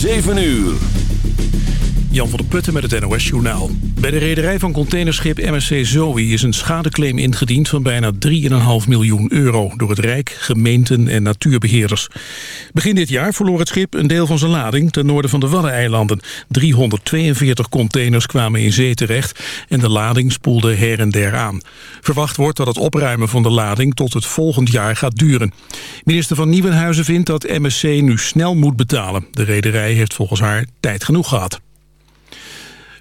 7 uur. Jan van der Putten met het NOS Journaal. Bij de rederij van containerschip MSC Zoe is een schadeclaim ingediend van bijna 3,5 miljoen euro door het Rijk, gemeenten en natuurbeheerders. Begin dit jaar verloor het schip een deel van zijn lading ten noorden van de Waddeneilanden. 342 containers kwamen in zee terecht en de lading spoelde her en der aan. Verwacht wordt dat het opruimen van de lading tot het volgend jaar gaat duren. Minister van Nieuwenhuizen vindt dat MSC nu snel moet betalen. De rederij heeft volgens haar tijd genoeg gehad.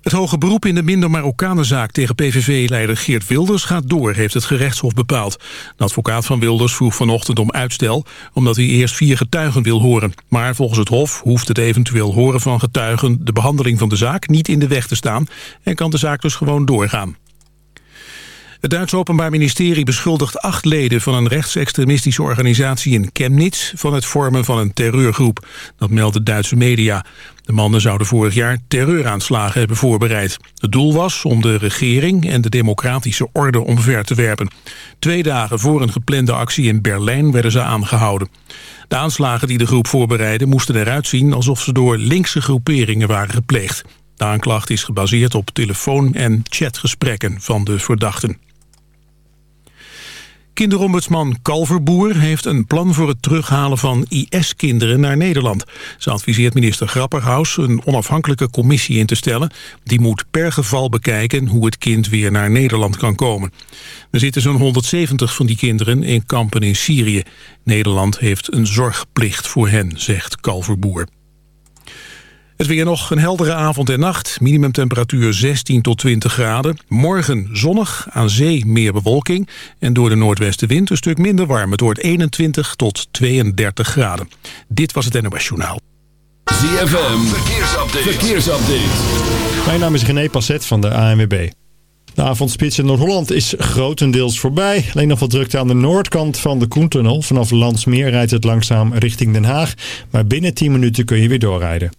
Het hoge beroep in de minder Marokkanenzaak tegen PVV-leider Geert Wilders gaat door, heeft het gerechtshof bepaald. De advocaat van Wilders vroeg vanochtend om uitstel, omdat hij eerst vier getuigen wil horen. Maar volgens het hof hoeft het eventueel horen van getuigen de behandeling van de zaak niet in de weg te staan en kan de zaak dus gewoon doorgaan. Het Duitse Openbaar Ministerie beschuldigt acht leden van een rechtsextremistische organisatie in Chemnitz van het vormen van een terreurgroep. Dat melden Duitse media. De mannen zouden vorig jaar terreuraanslagen hebben voorbereid. Het doel was om de regering en de democratische orde omver te werpen. Twee dagen voor een geplande actie in Berlijn werden ze aangehouden. De aanslagen die de groep voorbereidde moesten eruit zien alsof ze door linkse groeperingen waren gepleegd. De aanklacht is gebaseerd op telefoon- en chatgesprekken van de verdachten. Kinderombudsman Kalverboer heeft een plan voor het terughalen van IS-kinderen naar Nederland. Ze adviseert minister Grapperhaus een onafhankelijke commissie in te stellen. Die moet per geval bekijken hoe het kind weer naar Nederland kan komen. Er zitten zo'n 170 van die kinderen in kampen in Syrië. Nederland heeft een zorgplicht voor hen, zegt Kalverboer. Het weer nog een heldere avond en nacht. Minimumtemperatuur 16 tot 20 graden. Morgen zonnig, aan zee meer bewolking. En door de noordwestenwind een stuk minder warm. Het wordt 21 tot 32 graden. Dit was het NOS Journaal. ZFM, verkeersupdate. verkeersupdate. Mijn naam is René Passet van de ANWB. De avondspits in Noord-Holland is grotendeels voorbij. Alleen nog wat drukte aan de noordkant van de Koentunnel. Vanaf Landsmeer rijdt het langzaam richting Den Haag. Maar binnen 10 minuten kun je weer doorrijden.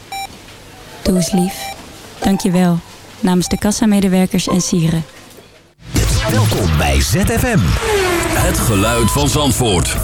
Doe eens lief. Dank je wel. Namens de kassamedewerkers en sieren. Welkom bij ZFM. Het geluid van Zandvoort.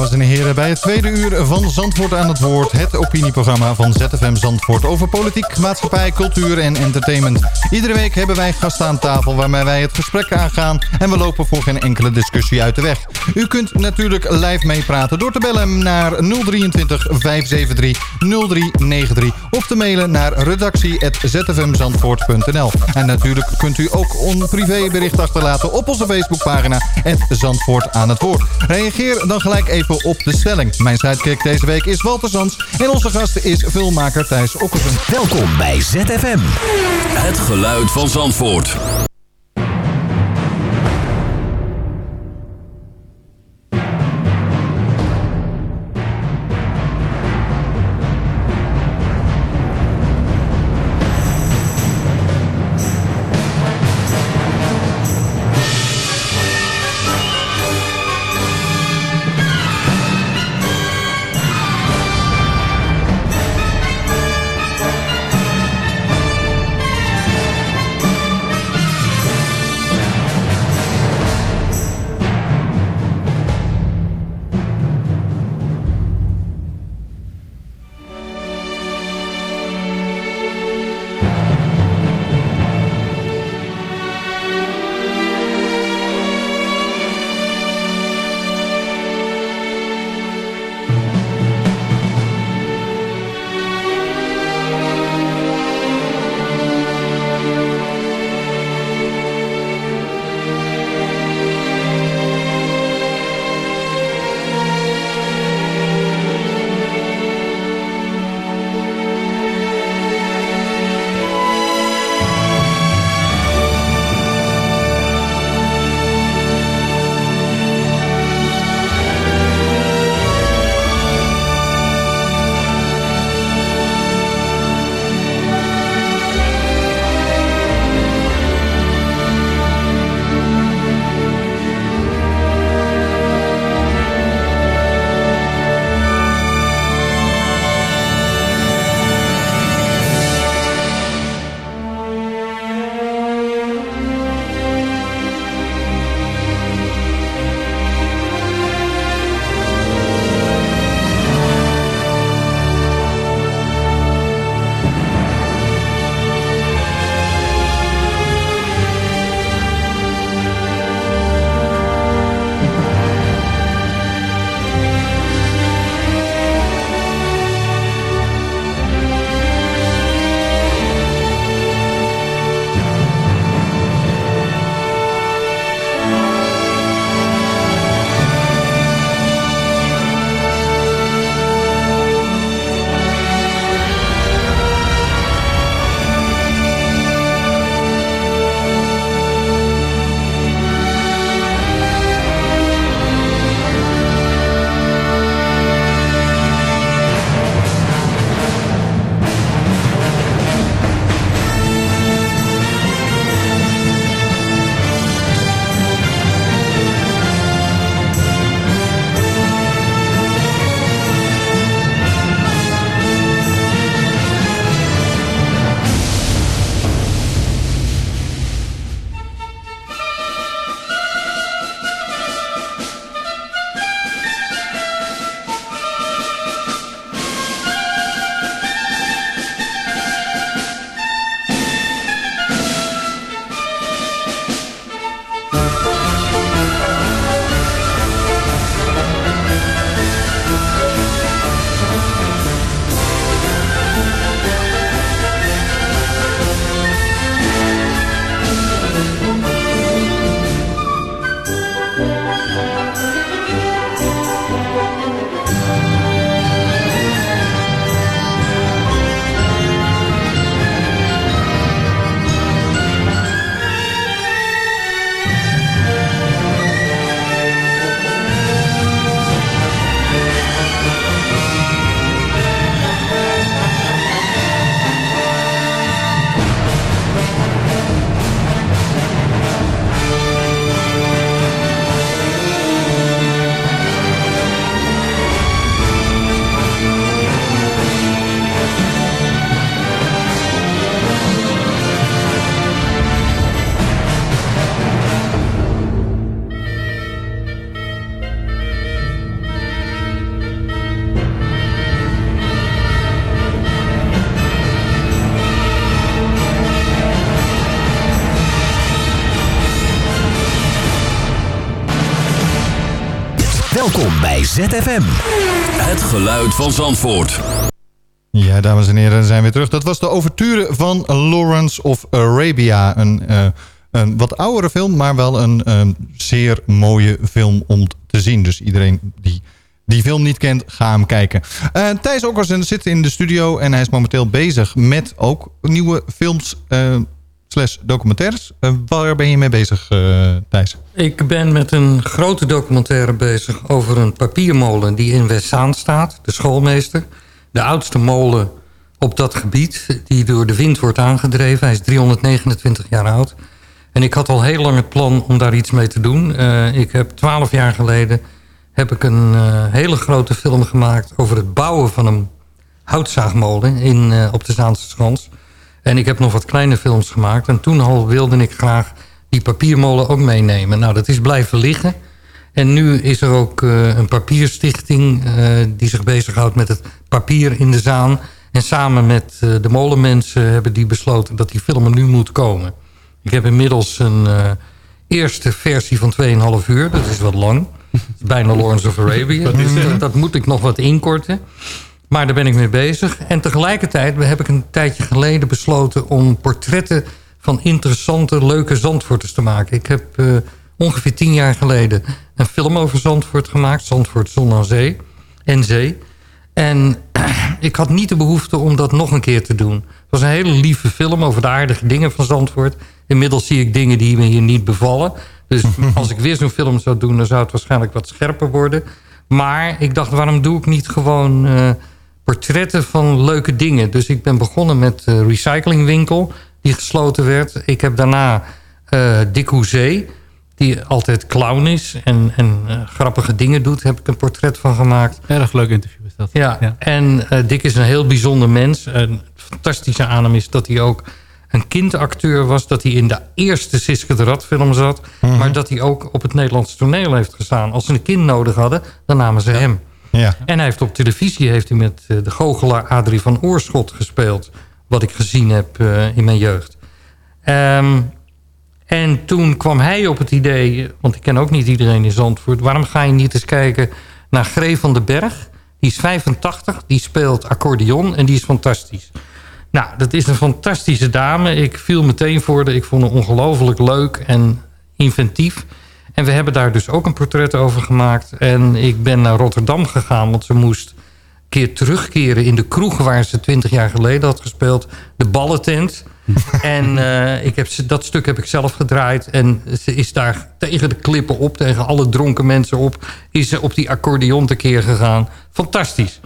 Dames en heren bij het tweede uur van Zandvoort aan het Woord. Het opinieprogramma van ZFM Zandvoort over politiek, maatschappij, cultuur en entertainment. Iedere week hebben wij gasten aan tafel waarmee wij het gesprek aangaan. En we lopen voor geen enkele discussie uit de weg. U kunt natuurlijk live meepraten door te bellen naar 023 573 0393. Of te mailen naar redactie.zfmzandvoort.nl. En natuurlijk kunt u ook een privébericht achterlaten op onze Facebookpagina. Zandvoort aan het Woord. Reageer dan gelijk even op de stelling. Mijn sidekick deze week is Walter Sands. En onze gast is filmmaker Thijs Okkersen. Welkom bij ZFM. Het geluid van Zandvoort. ZFM. Het geluid van Zandvoort. Ja, dames en heren, zijn we weer terug. Dat was de overture van Lawrence of Arabia. Een, uh, een wat oudere film, maar wel een uh, zeer mooie film om te zien. Dus iedereen die die film niet kent, ga hem kijken. Uh, Thijs Okkersen zit in de studio en hij is momenteel bezig met ook nieuwe films slash documentaires. waar ben je mee bezig, Thijs? Ik ben met een grote documentaire bezig over een papiermolen die in Westzaan staat. De schoolmeester de oudste molen op dat gebied... die door de wind wordt aangedreven. Hij is 329 jaar oud. En ik had al heel lang het plan om daar iets mee te doen. Uh, ik heb twaalf jaar geleden heb ik een hele grote film gemaakt... over het bouwen van een houtzaagmolen in, op de Zaanse Schans. En ik heb nog wat kleine films gemaakt. En toen al wilde ik graag die papiermolen ook meenemen. Nou, dat is blijven liggen... En nu is er ook uh, een papierstichting uh, die zich bezighoudt met het papier in de zaan. En samen met uh, de molenmensen hebben die besloten dat die film er nu moet komen. Ik heb inmiddels een eerste versie van 2,5 uur. Dat is wat lang. bijna Lawrence of Arabia. Dat, dat moet ik nog wat inkorten. Maar daar ben ik mee bezig. En tegelijkertijd heb ik een tijdje geleden besloten... om portretten van interessante, leuke Zandvoorters te maken. Ik heb ongeveer tien jaar geleden een film over Zandvoort gemaakt. Zandvoort Zon aan Zee en Zee. En ik had niet de behoefte om dat nog een keer te doen. Het was een hele lieve film over de aardige dingen van Zandvoort. Inmiddels zie ik dingen die me hier niet bevallen. Dus als ik weer zo'n film zou doen... dan zou het waarschijnlijk wat scherper worden. Maar ik dacht, waarom doe ik niet gewoon uh, portretten van leuke dingen? Dus ik ben begonnen met de recyclingwinkel die gesloten werd. Ik heb daarna uh, Dick Hoezee die altijd clown is en, en uh, grappige dingen doet, heb ik een portret van gemaakt. Erg leuk interview is dat. Ja, ja. en uh, Dick is een heel bijzonder mens. En het fantastische aan hem is dat hij ook een kindacteur was. Dat hij in de eerste Siske de Rad film zat. Mm -hmm. Maar dat hij ook op het Nederlandse toneel heeft gestaan. Als ze een kind nodig hadden, dan namen ze hem. Ja. En hij heeft op televisie heeft hij met uh, de goochelaar Adrie van Oorschot gespeeld. Wat ik gezien heb in mijn jeugd. Um, en toen kwam hij op het idee, want ik ken ook niet iedereen in Zandvoort... waarom ga je niet eens kijken naar Gree van den Berg? Die is 85, die speelt accordeon en die is fantastisch. Nou, dat is een fantastische dame. Ik viel meteen voor ik vond haar ongelooflijk leuk en inventief. En we hebben daar dus ook een portret over gemaakt. En ik ben naar Rotterdam gegaan, want ze moest keer terugkeren in de kroeg... waar ze 20 jaar geleden had gespeeld, de ballentent... en uh, ik heb, dat stuk heb ik zelf gedraaid. En ze is daar tegen de klippen op, tegen alle dronken mensen op... is ze op die accordeon tekeer gegaan. Fantastisch.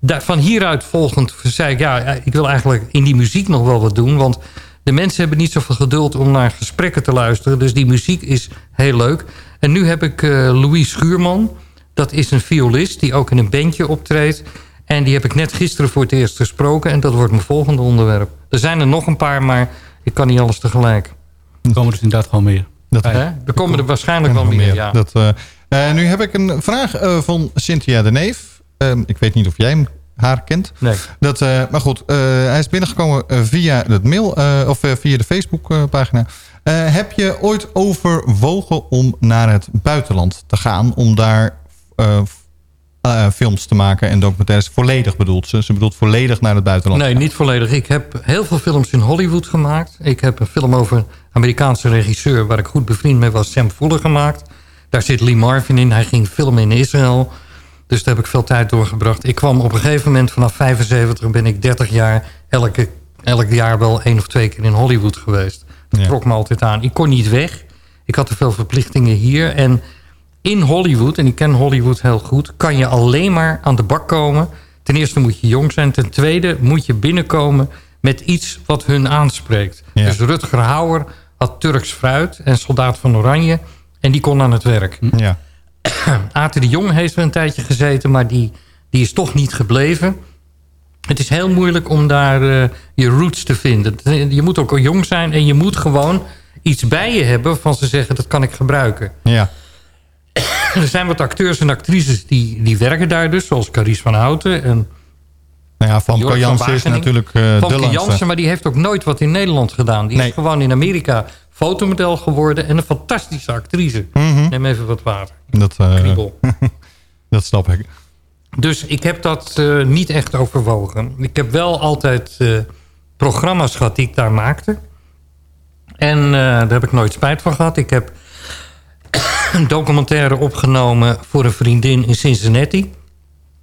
Daar, van hieruit volgend zei ik... ja, ik wil eigenlijk in die muziek nog wel wat doen... want de mensen hebben niet zoveel geduld om naar gesprekken te luisteren. Dus die muziek is heel leuk. En nu heb ik uh, Louis Schuurman. Dat is een violist die ook in een bandje optreedt. En die heb ik net gisteren voor het eerst gesproken. En dat wordt mijn volgende onderwerp. Er zijn er nog een paar, maar ik kan niet alles tegelijk. Er komen dus inderdaad gewoon meer. Dat, Hè? Er komen er waarschijnlijk wel meer, meer, ja. Dat, uh, uh, nu heb ik een vraag uh, van Cynthia de Neef. Ehm, ik weet niet of jij hem, haar kent. Nee. Dat, maar goed, hij is binnengekomen via het mail of via de Facebookpagina. heb je ooit overwogen om naar het buitenland te gaan... om daar uh, films te maken en documentaires. Volledig bedoelt ze. Ze bedoelt volledig naar het buitenland. Nee, niet volledig. Ik heb heel veel films in Hollywood gemaakt. Ik heb een film over een Amerikaanse regisseur... waar ik goed bevriend mee was, Sam Fuller gemaakt. Daar zit Lee Marvin in. Hij ging filmen in Israël. Dus daar heb ik veel tijd doorgebracht. Ik kwam op een gegeven moment vanaf 75 ben ik 30 jaar... elke, elk jaar wel één of twee keer in Hollywood geweest. Dat ja. trok me altijd aan. Ik kon niet weg. Ik had te veel verplichtingen hier. En in Hollywood, en ik ken Hollywood heel goed... kan je alleen maar aan de bak komen. Ten eerste moet je jong zijn. Ten tweede moet je binnenkomen met iets wat hun aanspreekt. Ja. Dus Rutger Hauer had Turks fruit en Soldaat van Oranje... en die kon aan het werk. Ja. Aten de Jong heeft er een tijdje gezeten... maar die, die is toch niet gebleven. Het is heel moeilijk om daar uh, je roots te vinden. Je moet ook al jong zijn en je moet gewoon iets bij je hebben... van ze zeggen, dat kan ik gebruiken. Ja. er zijn wat acteurs en actrices die, die werken daar dus. Zoals Carice van Houten. En nou ja, Van Jansen is natuurlijk uh, Van Jansen, maar die heeft ook nooit wat in Nederland gedaan. Die nee. is gewoon in Amerika fotomodel geworden. En een fantastische actrice. Mm -hmm. Neem even wat water. Dat, uh, Dat snap ik. Dus ik heb dat eh, niet echt overwogen. Ik heb wel altijd eh, programma's gehad die ik daar maakte. En daar heb ik nooit spijt van gehad. Ik heb een documentaire opgenomen voor een vriendin in Cincinnati.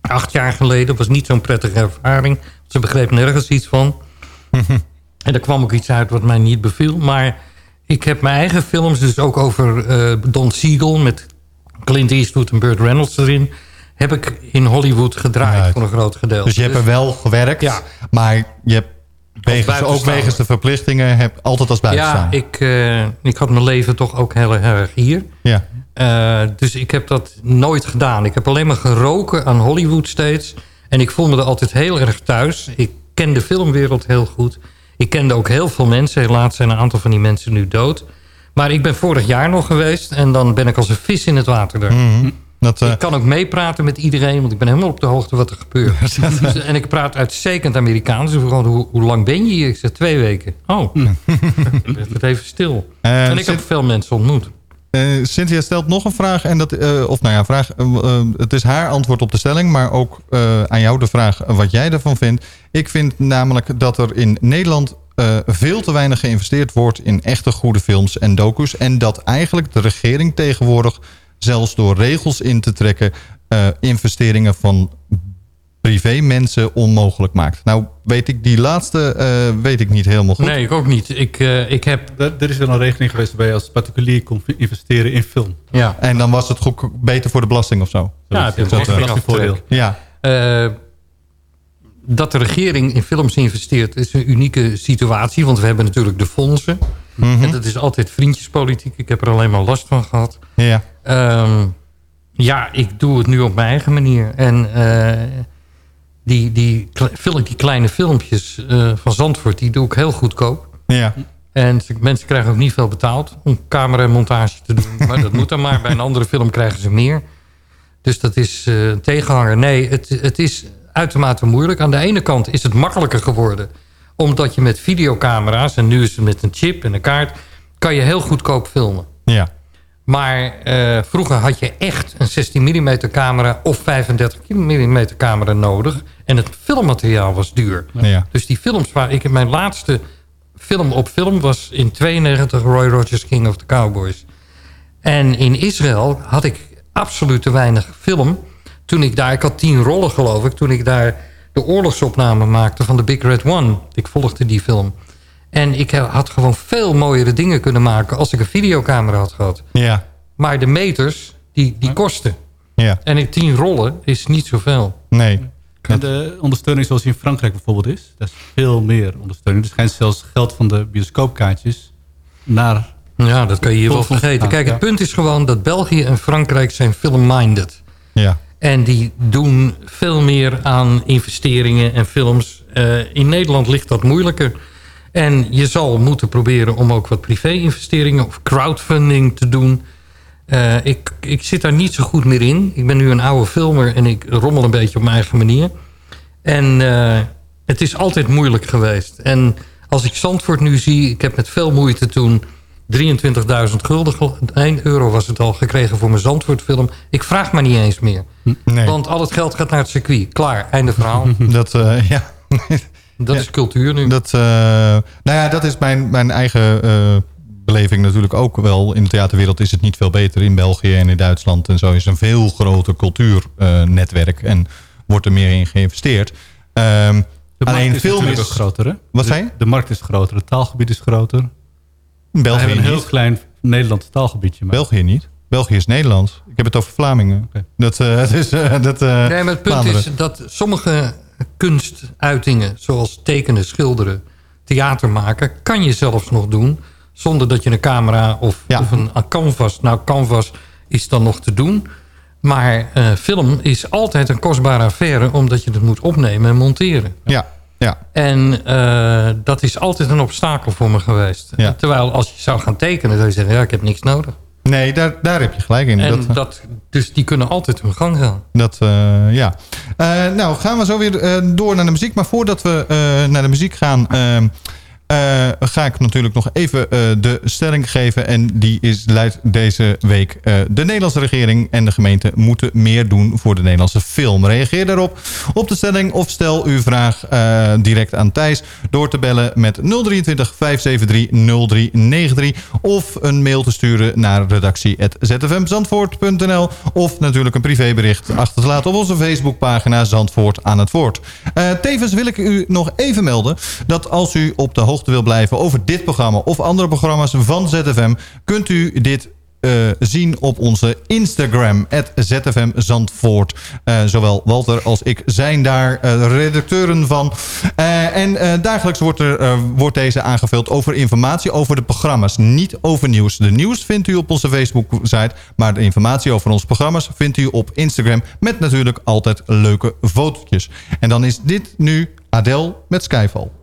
Acht jaar geleden. Dat was niet zo'n prettige ervaring. Ze begreep nergens iets van. en er kwam ook iets uit wat mij niet beviel. Maar ik heb mijn eigen films, dus ook over eh, Don Siegel... met Clint Eastwood en Burt Reynolds erin... heb ik in Hollywood gedraaid voor een groot gedeelte. Dus je hebt er wel gewerkt, maar je hebt wegens, ook wegens de verplichtingen heb altijd als Ja, buitenstaander. ik, eh, ik had mijn leven toch ook heel erg hier. Ja. Eh, dus ik heb dat nooit gedaan. Ik heb alleen maar geroken aan Hollywood steeds. En ik voelde me er altijd heel erg thuis. Ik ken de filmwereld heel goed. Ik kende ook heel veel mensen. Helaas zijn een aantal van die mensen nu dood. Maar ik ben vorig jaar nog geweest. En dan ben ik als een vis in het water daar. Mhm. Dat, eh, Ik kan ook meepraten met iedereen. Want ik ben helemaal op de hoogte wat er gebeurt. Dus- en ik praat uitstekend Amerikaans. Dus gewoon, hoe, hoe lang ben je hier? Ik zeg twee weken. Oh, het even stil. Eh, en ik heb veel mensen ontmoet. Eh, Cynthia stelt nog een vraag. En dat, eh, of nou ja, vraag, eh, het is haar antwoord op de stelling. Maar ook aan jou de vraag wat jij ervan vindt. Ik vind namelijk dat er in Nederland veel te weinig geïnvesteerd wordt... in echte goede films en docus. En dat eigenlijk de regering tegenwoordig... zelfs door regels in te trekken... investeringen van privé mensen onmogelijk maakt. Nou weet ik die laatste eh, weet ik niet helemaal goed. Nee, ik ook niet. Ik, eh, ik heb... Er, er is wel een regeling geweest waarbij je als particulier kon investeren in film. Ja. En dan was het goed, beter voor de belasting of zo. Ja, heb je Dat, een belastingvoordeel. Ja. Eh, dat de regering in films investeert is een unieke situatie. Want we hebben natuurlijk de fondsen. Mhm. En dat is altijd vriendjespolitiek. Ik heb er alleen maar last van gehad. Ja. Ehm, ja, ik doe het nu op mijn eigen manier. En eh, die, die, kle- fil- die kleine filmpjes eh, van Zandvoort, die doe ik heel goedkoop. Ja. En mensen krijgen ook niet veel betaald om camera en montage te doen. Maar dat moet dan maar. Bij een andere film krijgen ze meer. Dus dat is eh, een tegenhanger. Nee, het, het is uitermate moeilijk. Aan de ene kant is het makkelijker geworden. Omdat je met videocamera's, en nu is het met een chip en een kaart... kan je heel goedkoop filmen. Ja. Maar eh, vroeger had je echt een 16 mm camera of 35 mm camera nodig. En het filmmateriaal was duur. Ja. Dus die films waar ik mijn laatste film op film was in 92 Roy Rogers King of the Cowboys. En in Israël had ik absoluut te weinig film. Toen ik daar, ik had tien rollen geloof ik, toen ik daar de oorlogsopname maakte van de Big Red One. Ik volgde die film. En ik had gewoon veel mooiere dingen kunnen maken als ik een videocamera had gehad. Ja. Maar de meters, die, die kosten. Ja. En in tien rollen is niet zoveel. Nee. En de ondersteuning zoals die in Frankrijk bijvoorbeeld is, dat is veel meer ondersteuning. Er schijnt zelfs geld van de bioscoopkaartjes naar... Ja, dat kan je hier wel vergeten. Kijk, het ja. punt is gewoon dat België en Frankrijk zijn film-minded. Ja. En die doen veel meer aan investeringen en films. Eh, in Nederland ligt dat moeilijker. En je zal moeten proberen om ook wat privé-investeringen of crowdfunding te doen. Eh, ik, ik zit daar niet zo goed meer in. Ik ben nu een oude filmer en ik rommel een beetje op mijn eigen manier. En eh, het is altijd moeilijk geweest. En als ik Zandvoort nu zie, ik heb met veel moeite toen 23.000 gulden, gel- 1 euro was het al, gekregen voor mijn Zandvoortfilm. Ik vraag maar niet eens meer. Nee. Want al het geld gaat naar het circuit. Klaar, einde verhaal. Dat, eh, ja. Dat is cultuur nu. Dat, eh, nou ja, dat is mijn, mijn eigen eh, beleving natuurlijk ook wel. In de theaterwereld is het niet veel beter. In België en in Duitsland en zo is een veel groter cultuurnetwerk. en wordt er meer in geïnvesteerd. Ehm, De alleen markt is film is... groter, hè? Wat je? De markt is groter, het taalgebied is groter. België hebben een heel niet. klein Nederlands taalgebiedje. Maar België niet. België is Nederland. Ik heb het over Vlamingen. Dat, eh, het is, eh, dat, eh, Nee, maar het punt Vlaanderen. is dat sommige kunstuitingen... zoals tekenen, schilderen, theater maken... kan je zelfs nog doen zonder dat je een camera of, of een, een canvas... Nou, canvas is dan nog te doen... Maar eh, film is altijd een kostbare affaire... omdat je het moet opnemen en monteren. Ja, ja. En eh, dat is altijd een obstakel voor me geweest. Ja. Terwijl als je zou gaan tekenen... zou je zeggen, ja, ik heb niks nodig. Nee, daar, daar heb je gelijk in. En dat, eh, dat, dus die kunnen altijd hun gang gaan. Dat, eh, ja. Eh, nou, gaan we zo weer door naar de muziek. Maar voordat we naar de muziek gaan... eh, ga ik natuurlijk nog even eh, de stelling geven. En die is, luidt deze week. eh, de Nederlandse regering en de gemeente moeten meer doen voor de Nederlandse film. Reageer daarop op de stelling of stel uw vraag direct aan Thijs door te bellen met 023 573 0393 of een mail te sturen naar redactie.zfmzandvoort.nl of natuurlijk een privébericht achter te laten op onze Facebookpagina Zandvoort aan het woord. Tevens wil ik u nog even melden dat als u op de hoogte wil blijven over dit programma of andere programma's van ZFM, kunt u dit eh, zien op onze Instagram, ZFM Zandvoort. Eh, zowel Walter als ik zijn daar eh, redacteuren van. En dagelijks wordt, er, wordt deze aangevuld over informatie over de programma's. Niet over nieuws. De nieuws vindt u op onze Facebook-site. Maar de informatie over onze programma's vindt u op Instagram. Met natuurlijk altijd leuke fotootjes. En dan is dit nu Adele met Skyfall.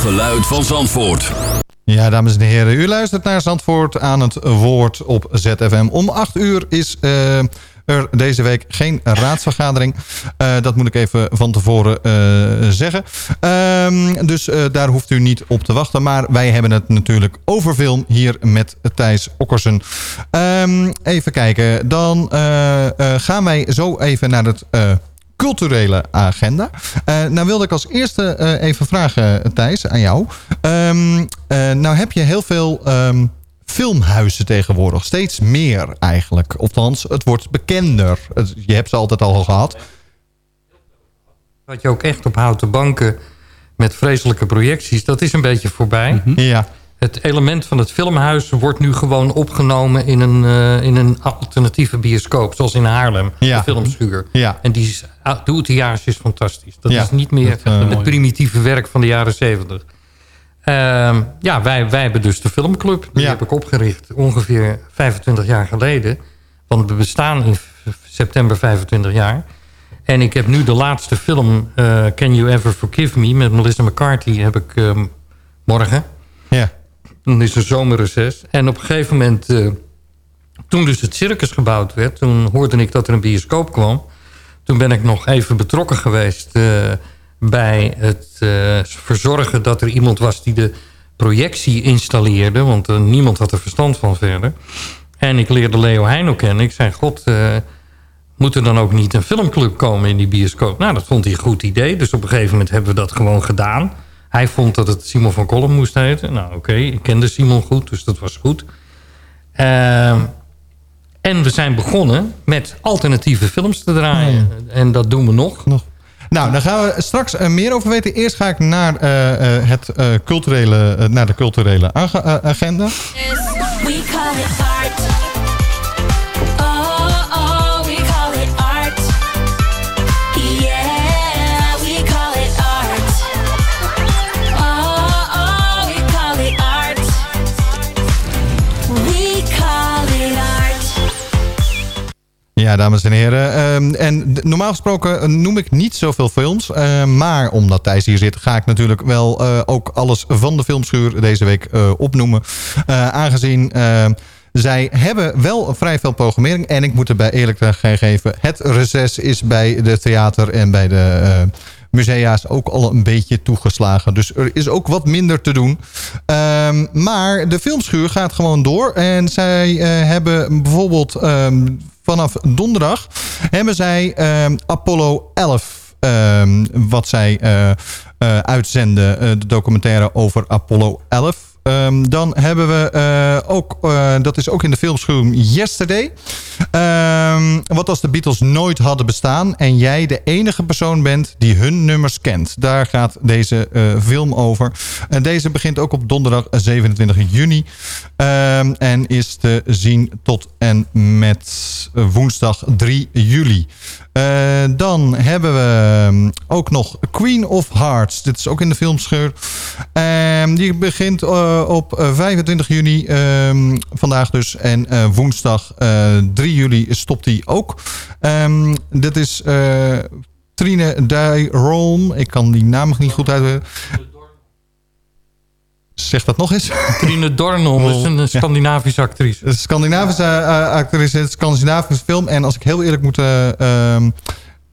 Geluid van Zandvoort. Ja, dames en heren, u luistert naar Zandvoort aan het woord op ZFM. Om 8 uur is uh, er deze week geen raadsvergadering. Uh, dat moet ik even van tevoren uh, zeggen. Um, dus daar hoeft u niet op te wachten. Maar wij hebben het natuurlijk over film hier met Thijs Okkersen. Um, even kijken, dan gaan wij zo even naar het culturele agenda. Uh, nou wilde ik als eerste uh, even vragen, Thijs, aan jou. Um, uh, nou heb je heel veel um, filmhuizen tegenwoordig. Steeds meer eigenlijk. Althans, het wordt bekender. Je hebt ze altijd al gehad. Wat je ook echt op houten banken met vreselijke projecties... dat is een beetje voorbij. Mm -hmm. Ja. Het element van het filmhuis wordt nu gewoon opgenomen in een, uh, in een alternatieve bioscoop. Zoals in Haarlem, ja. de filmschuur. Ja. En die is, de outillage is fantastisch. Dat ja. is niet meer dat, uh, het primitieve werk van de jaren zeventig. Uh, ja, wij, wij hebben dus de filmclub. Die heb ik opgericht ongeveer 25 jaar geleden. Want we bestaan in september 25 jaar. En ik heb nu de laatste film, uh, Can You Ever Forgive Me... met Melissa McCarthy, heb ik uh, morgen. Ja. Dan is er zomerreces. En op een gegeven moment, uh, toen dus het circus gebouwd werd... toen hoorde ik dat er een bioscoop kwam. Toen ben ik nog even betrokken geweest uh, bij het uh, verzorgen... dat er iemand was die de projectie installeerde. Want niemand had er verstand van verder. En ik leerde Leo Heino kennen. Ik zei, god, moet er dan ook niet een filmclub komen in die bioscoop? Nou, dat vond hij een goed idee. Dus op een gegeven moment hebben we dat gewoon gedaan... Hij vond dat het Simon van Kolm moest heten. Nou oké, okay, ik kende Simon goed, dus dat was goed. Uh, en we zijn begonnen met alternatieve films te draaien. Ja. En dat doen we nog. nog. Nou, daar gaan we straks uh, meer over weten. Eerst ga ik naar, uh, het, culturele, naar de culturele ag agenda. Yes, we call it Ja, dames en heren. Um, en normaal gesproken noem ik niet zoveel films. Uh, maar omdat Thijs hier zit, ga ik natuurlijk wel uh, ook alles van de filmschuur deze week opnoemen. aangezien zij hebben wel vrij veel programmering. En ik moet erbij eerlijk geven, het reces is bij de theater en bij de musea's ook al een beetje toegeslagen. Dus er is ook wat minder te doen. Um, maar de filmschuur gaat gewoon door. En zij hebben bijvoorbeeld um, vanaf donderdag... hebben zij um, Apollo 11... wat zij uh, uh, uitzenden. de documentaire over Apollo 11... Um, dan hebben we uh, ook, uh, dat is ook in de filmschuur Yesterday. Um, wat als de Beatles nooit hadden bestaan en jij de enige persoon bent die hun nummers kent. Daar gaat deze uh, film over. En deze begint ook op donderdag 27 juni. Um, en is te zien tot en met woensdag 3 juli. Uh, dan hebben we ook nog Queen of Hearts. Dit is ook in de filmscheur. Uh, die begint uh, op 25 juni, ehm, vandaag dus. En woensdag 3 juli stopt die ook. Dit is Trine Dijrolm. Ik kan die naam niet goed uit. Zeg dat nog eens. Trine Dornholm is een Scandinavische actrice. Een Scandinavische uh, actrice in een Scandinavische film. En als ik heel eerlijk moet... Uh,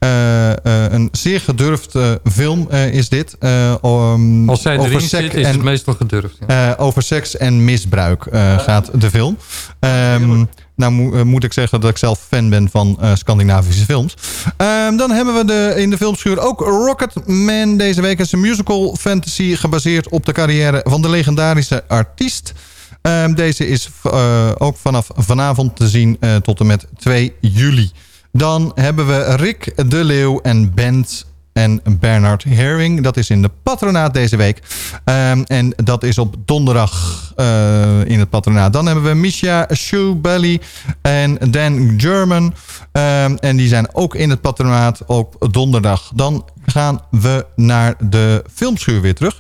uh, een zeer gedurfd film is dit. Um, als zij erin zit, is en, het meestal gedurfd. Ja. over seks en misbruik gaat de film. Um, nou mo moet ik zeggen dat ik zelf fan ben van uh, Scandinavische films. Um, dan hebben we de, in de filmschuur ook Rocketman deze week. Is een musical fantasy gebaseerd op de carrière van de legendarische artiest. Um, deze is uh, ook vanaf vanavond te zien tot en met 2 juli. Dan hebben we Rick de Leeuw en Bent en Bernard Herring. Dat is in de patronaat deze week. Um, en dat is op donderdag uh, in het patronaat. Dan hebben we Misha Shoebelly en Dan German. Um, en die zijn ook in het patronaat op donderdag. Dan gaan we naar de filmschuur weer terug.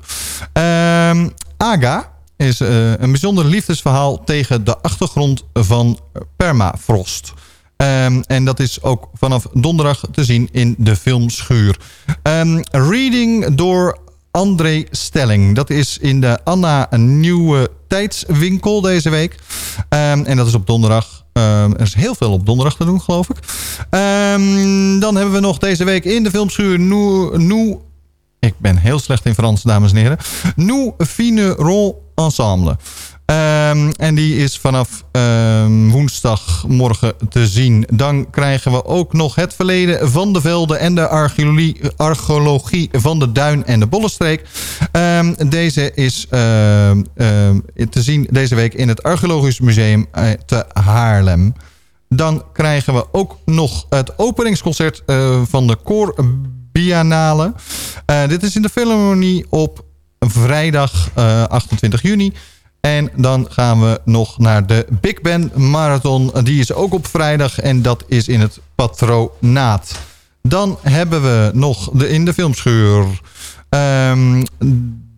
Um, Aga is uh, een bijzonder liefdesverhaal tegen de achtergrond van permafrost. Um, en dat is ook vanaf donderdag te zien in de filmschuur. Um, reading door André Stelling. Dat is in de Anna Nieuwe Tijdswinkel deze week. Ehm, en dat is op donderdag. Ehm, er is heel veel op donderdag te doen, geloof ik. Ehm, dan hebben we nog deze week in de filmschuur Nou... Nou ik ben heel slecht in Frans, dames en heren. Nous Finerons Ensemble. Ehm, en die is vanaf um, woensdagmorgen te zien. Dan krijgen we ook nog het verleden van de velden... en de archeologie, archeologie van de Duin en de Bollenstreek. Um, deze is te zien deze week in het Archeologisch Museum uh, te Haarlem. Dan krijgen we ook nog het openingsconcert uh, van de Koor Biennale. Uh, dit is in de Philharmonie op vrijdag 28 juni... En dan gaan we nog naar de Big Band Marathon. Die is ook op vrijdag en dat is in het patronaat. Dan hebben we nog de, in de filmschuur... Um,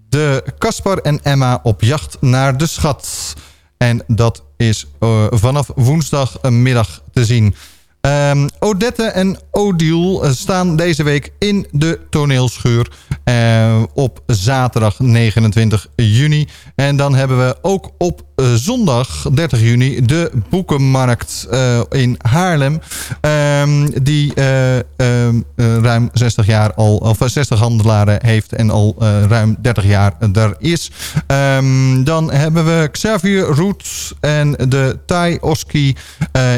de Caspar en Emma op jacht naar de schat. En dat is uh, vanaf woensdagmiddag te zien. Um, Odette en Odile staan deze week in de toneelschuur uh, op zaterdag 29 juni. En dan hebben we ook op uh, zondag 30 juni de boekenmarkt uh, in Haarlem. Um, die ruim 60 jaar al, of 60 handelaren heeft en al ruim 30 jaar er is. Um, dan hebben we Xavier Roet en de Thai Oski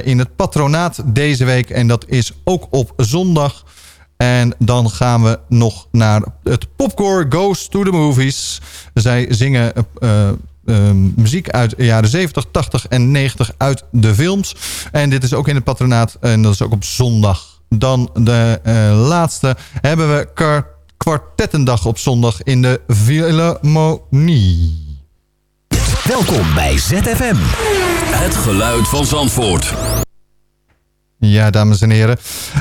in het patronaat deze week. En dat is ook op zondag. En dan gaan we nog naar het Popcore Goes to the Movies. Zij zingen uh, uh, muziek uit de jaren 70, 80 en 90 uit de films. En dit is ook in het patronaat en dat is ook op zondag. Dan de uh, laatste hebben we kwartettendag op zondag in de Philharmonie. Welkom bij ZFM. Het geluid van Zandvoort. Ja, dames en heren.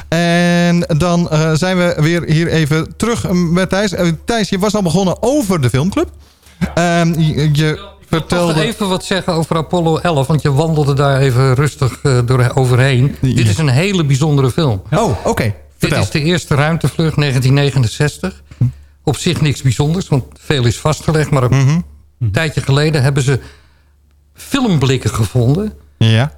En dan uh, zijn we weer hier even terug met Thijs. Uh, Thijs, je was al begonnen over de filmclub. Uh, je, je vertelde... Ik wil even wat zeggen over Apollo 11, want je wandelde daar even rustig uh, door overheen. Ja. Dit is een hele bijzondere film. Oh, oké. Okay. Dit is de eerste ruimtevlucht, 1969. Hm. Op zich niks bijzonders, want veel is vastgelegd. Maar een mm -hmm. tijdje geleden hebben ze filmblikken gevonden. Ja.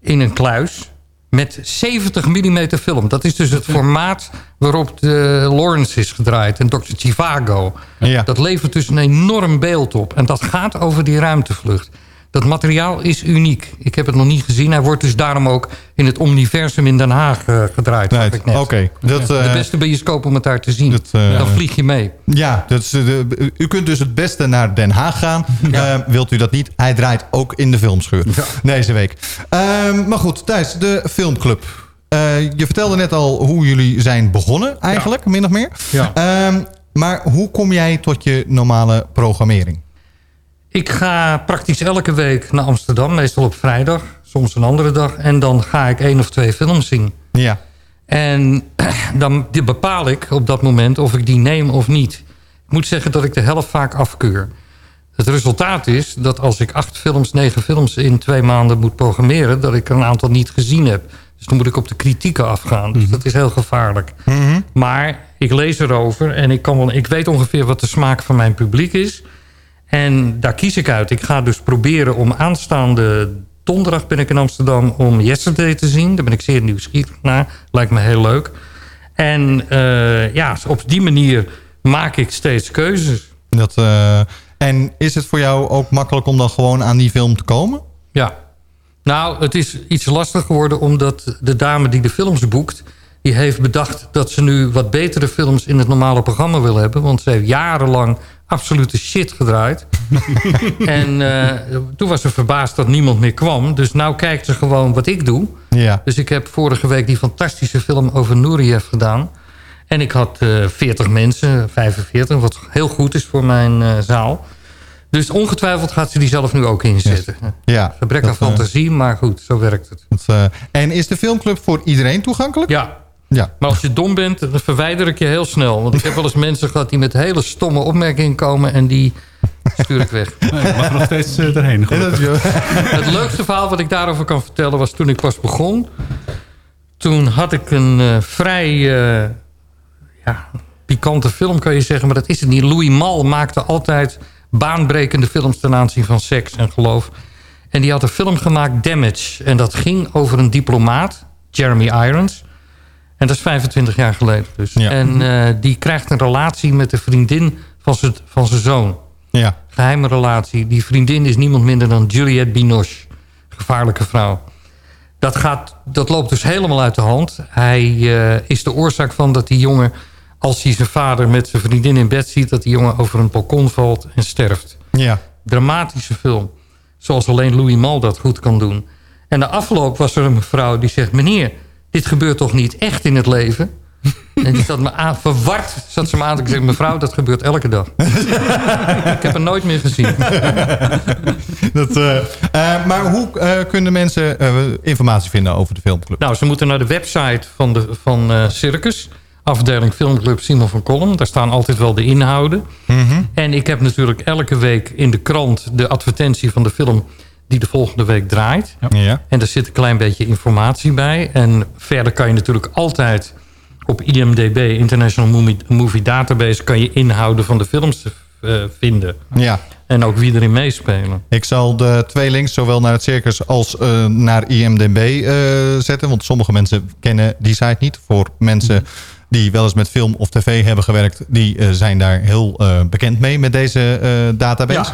In een kluis met 70 mm film. Dat is dus het formaat waarop de Lawrence is gedraaid. En Dr. Chivago. Ja. Dat levert dus een enorm beeld op. En dat gaat over die ruimtevlucht. Dat materiaal is uniek. Ik heb het nog niet gezien. Hij wordt dus daarom ook in het universum in Den Haag uh, gedraaid. Nee, Oké. Okay. Uh, de beste bioscoop om het daar te zien. Dat, uh, Dan vlieg je mee. Ja, dat is, de, u kunt dus het beste naar Den Haag gaan. Ja. wilt u dat niet? Hij draait ook in de filmschuur ja. deze week. Ehm, maar goed, Thijs, de filmclub. je vertelde net al hoe jullie zijn begonnen eigenlijk, min of meer. Ja. Um, maar hoe kom jij tot je normale programmering? Ik ga praktisch elke week naar Amsterdam, meestal op vrijdag. Soms een andere dag. En dan ga ik één of twee films zien. Ja. En dan bepaal ik op dat moment of ik die neem of niet. Ik moet zeggen dat ik de helft vaak afkeur. Het resultaat is dat als ik acht films, negen films in twee maanden moet programmeren... dat ik er een aantal niet gezien heb. Dus dan moet ik op de kritieken afgaan. Dus dat is heel gevaarlijk. Mm -hmm. Maar ik lees erover en ik, kan wel, ik weet ongeveer wat de smaak van mijn publiek is... En daar kies ik uit. Ik ga dus proberen om aanstaande donderdag ben ik in Amsterdam om Yesterday te zien. Daar ben ik zeer nieuwsgierig naar. Lijkt me heel leuk. En uh, ja, op die manier maak ik steeds keuzes. Dat, uh, en is het voor jou ook makkelijk om dan gewoon aan die film te komen? Ja. Nou, het is iets lastig geworden omdat de dame die de films boekt... die heeft bedacht dat ze nu wat betere films in het normale programma wil hebben. Want ze heeft jarenlang absolute shit gedraaid. en uh, toen was ze verbaasd dat niemand meer kwam. Dus nou kijkt ze gewoon wat ik doe. Ja. Dus ik heb vorige week die fantastische film over Nureyev gedaan. En ik had uh, 40 mensen, 45, wat heel goed is voor mijn uh, zaal. Dus ongetwijfeld gaat ze die zelf nu ook inzetten. Ja, Gebrek aan fantasie, maar goed, zo werkt het. Dat, en is de filmclub voor iedereen toegankelijk? Ja, ja. Maar als je dom bent, dan verwijder ik je heel snel. Want ik heb wel eens mensen gehad die met hele stomme opmerkingen komen... en die stuur ik weg. Nee, ik mag nog steeds uh, erheen. Het leukste verhaal wat ik daarover kan vertellen was toen ik pas begon. Toen had ik een uh, vrij uh, ja, pikante film, kan je zeggen. Maar dat is het niet. Louis Mal maakte altijd baanbrekende films ten aanzien van seks en geloof. En die had een film gemaakt, Damage. En dat ging over een diplomaat, Jeremy Irons. En dat is 25 jaar geleden dus. En eh, die krijgt een relatie met de vriendin van zijn van zijn zoon. Ja. Geheime relatie. Die vriendin is niemand minder dan Juliette Binoche. Gevaarlijke vrouw. Dat, gaat, dat loopt dus helemaal uit de hand. Hij eh, is de oorzaak van dat die jongen... als hij zijn vader met zijn vriendin in bed ziet... dat die jongen over een balkon valt en sterft. Ja. Dramatische film. Zoals alleen Louis Mal dat goed kan doen. En na afloop was er een mevrouw die zegt... meneer, dit gebeurt toch niet echt in het leven? En die zat me aan, verward zat ze me aan te zeggen... mevrouw, dat gebeurt elke dag. Ik heb haar nooit meer gezien. Dat, eh, eh, maar hoe eh, kunnen mensen informatie vinden over de filmclub? Nou, ze moeten naar de website van, de, van Circus. Afdeling Filmclub Simon van Kolm. Daar staan altijd wel de inhouden. Mhm. En ik heb natuurlijk elke week in de krant... de advertentie van de film die de volgende week draait. Ja. En daar zit een klein beetje informatie bij. En verder kan je natuurlijk altijd op IMDB, International Movie, Movie Database... kan je inhouden van de films eh, vinden. Ja. En ook wie erin meespelen. Ik zal de twee links zowel naar het circus als eh, naar IMDB eh, zetten. Want sommige mensen kennen die site niet. Voor mensen die wel eens met film of tv hebben gewerkt... die eh, zijn daar heel eh, bekend mee met deze eh, database.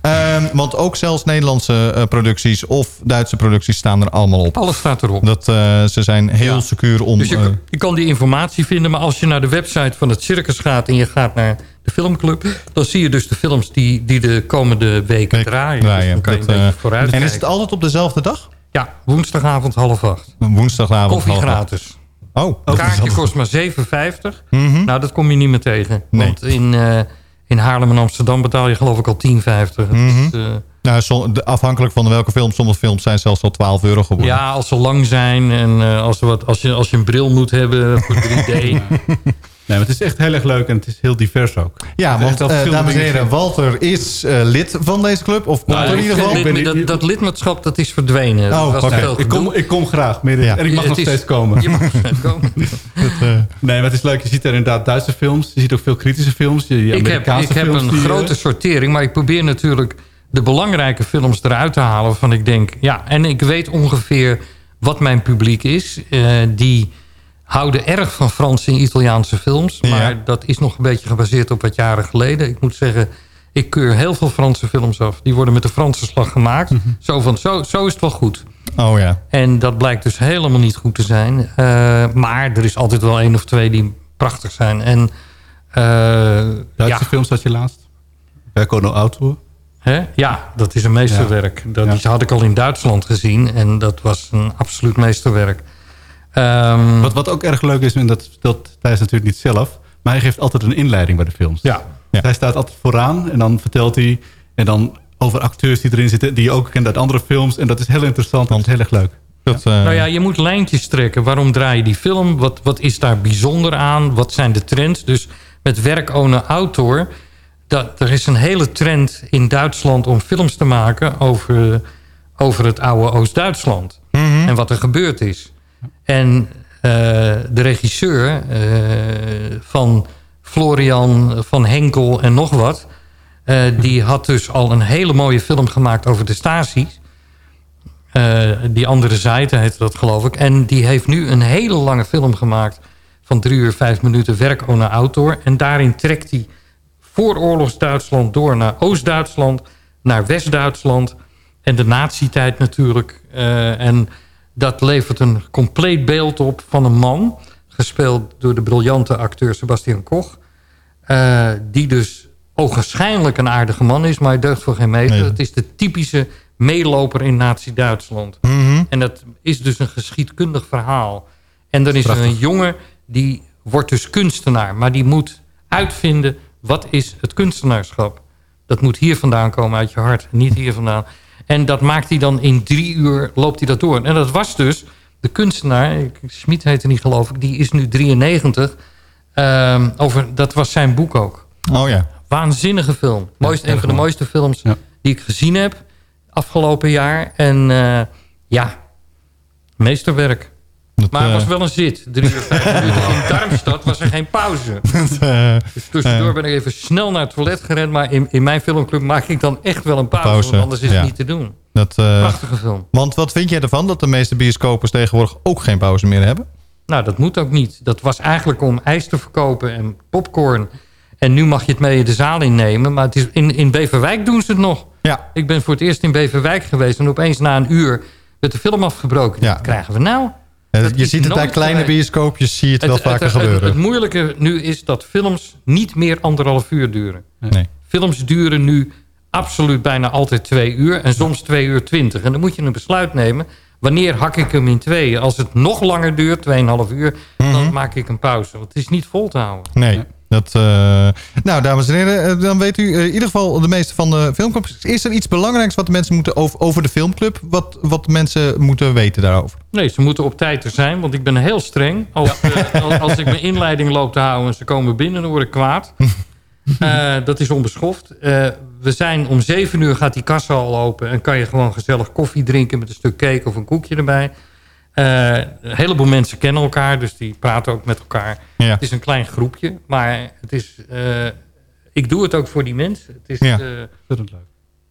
Ehm, want ook zelfs Nederlandse producties of Duitse producties staan er allemaal op. Alles staat erop. Dat, ze zijn heel secuur om... Dus je, je kan die informatie vinden, maar als je naar de website van het circus gaat... en je gaat naar de filmclub, dan zie je dus de films die, die de komende weken draaien. Dus draaien. kan je Dat, en is het altijd op dezelfde dag? Ja, woensdagavond half acht. Woensdagavond Koffie half acht. gratis. Oh, Een kaartje kost maar 7,50. Mhm. Nou, dat kom je niet meer tegen. Nee. Want in, eh, in Haarlem en Amsterdam betaal je geloof ik al 10,50. Het Mhm. is, eh, Nou, de- afhankelijk van welke film. Sommige films zijn zelfs al 12 euro geworden. ja, als ze lang zijn en eh, als, er wat, als, je, als je een bril moet hebben voor 3D. Nee, maar het is echt heel erg leuk en het is heel divers ook. Ja, want eh, dames en heren. Walter is eh, lid van deze club. Of komt Nou, er in ieder geval. lid- dat, dat lidmaatschap dat is verdwenen. Oh, Dat was oké. veel Ik kom, ik kom graag. Meer Ja. En ik mag nog is- steeds komen. Je mag nog steeds komen. eh, Nee, maar het is leuk. Je ziet er inderdaad Duitse films. Je ziet ook veel kritische films. Je, je ik heb, ik heb een die, grote sortering, maar ik probeer natuurlijk de belangrijke films eruit te halen. Waarvan ik denk, ja, en ik weet ongeveer wat mijn publiek is. Eh, die houden erg van Franse en Italiaanse films. Maar Ja. dat is nog een beetje gebaseerd op wat jaren geleden. Ik moet zeggen, ik keur heel veel Franse films af. Die worden met de Franse slag gemaakt. Mhm. Zo van, zo, zo is het wel goed. Oh ja. En dat blijkt dus helemaal niet goed te zijn. Eh, maar er is altijd wel één of twee die prachtig zijn. En eh, Duitse ja, films had je laatst. Verko no Auto. Hè? Ja, dat is een meesterwerk. Dat had ik al in Duitsland gezien. En dat was een absoluut meesterwerk. Ehm, Wat, wat ook erg leuk is, en dat vertelt Thijs natuurlijk niet zelf... maar hij geeft altijd een inleiding bij de films. ja. Dus hij staat altijd vooraan en dan vertelt hij... en dan over acteurs die erin zitten... die je ook kent uit andere films. En dat is heel interessant en dat is heel erg leuk. Dat, eh, Nou ja, je moet lijntjes trekken. Waarom draai je die film? Wat, wat is daar bijzonder aan? Wat zijn de trends? Dus met werk owner autor... Dat, er is een hele trend in Duitsland om films te maken... over, over het oude Oost-Duitsland. mhm. En wat er gebeurd is. En eh, de regisseur eh, van Florian van Henkel en nog wat... eh, die had dus al een hele mooie film gemaakt over de Stasi's. Eh, die andere zijde heette dat geloof ik. En die heeft nu een hele lange film gemaakt... van drie uur, vijf minuten werk owner autor. En daarin trekt hij vooroorlogs Duitsland door naar Oost-Duitsland... naar West-Duitsland en de nazi-tijd natuurlijk. En dat levert een compleet beeld op van een man... gespeeld door de briljante acteur Sebastian Koch... eh, die dus ogenschijnlijk een aardige man is... maar hij deugt voor geen meter. Nee. Het is de typische meeloper in nazi-Duitsland. Mhm. En dat is dus een geschiedkundig verhaal. En dan is er een jongen die wordt dus kunstenaar. Maar die moet uitvinden wat is het kunstenaarschap. Dat moet hier vandaan komen uit je hart. Niet hier vandaan. En dat maakt hij dan in drie uur, loopt hij dat door. En dat was dus de kunstenaar, Schmid heette niet geloof ik... die is nu 93. Ehm, over, dat was zijn boek ook. Oh ja. Waanzinnige film. Een van de mooi. mooiste films Ja. die ik gezien heb afgelopen jaar. En eh, ja, meesterwerk. Maar het eh, was wel een zit. Drie uur, vijf minuten. In Darmstad was er geen pauze. eh, Dus tussendoor eh, ben ik even snel naar het toilet gerend. Maar in, in mijn filmclub maak ik dan echt wel een pauze. Pauze, want anders is ja. het niet te doen. Dat, eh, Prachtige film. Want wat vind jij ervan dat de meeste bioscopers tegenwoordig ook geen pauze meer hebben? Nou, dat moet ook niet. Dat was eigenlijk om ijs te verkopen en popcorn. En nu mag je het mee de zaal innemen. Maar het is, in, in Beverwijk doen ze het nog. Ja. Ik ben voor het eerst in Beverwijk geweest. En opeens na een uur werd de film afgebroken. Ja. Wat krijgen we nou? Je ziet het bij kleine bioscoopjes, zie je het, wel vaker het, gebeuren. Het, moeilijke nu is dat films niet meer anderhalf uur duren. nee. Films duren nu absoluut bijna altijd twee uur. En soms twee uur twintig. En dan moet je een besluit nemen. Wanneer hak ik hem in tweeën? Als het nog langer duurt, tweeënhalf uur... dan maak ik een pauze. Want het is niet vol te houden. Nee. Dat, eh, nou, dames en heren, eh, dan weet u eh, in ieder geval de meeste van de filmclubs. Is er iets belangrijks wat de mensen moeten over, over de filmclub? Wat, wat mensen moeten weten daarover? Nee, ze moeten op tijd er zijn, want ik ben heel streng. Als, als, als ik mijn inleiding loop te houden en ze komen binnen, dan word ik kwaad. Dat is onbeschoft. We zijn om zeven uur gaat die kassa al open... en kan je gewoon gezellig koffie drinken met een stuk cake of een koekje erbij. Eh, een heleboel mensen kennen elkaar, dus die praten ook met elkaar. Ja. Het is een klein groepje, maar het is, eh, ik doe het ook voor die mensen. Het is, Ja. eh, leuk. het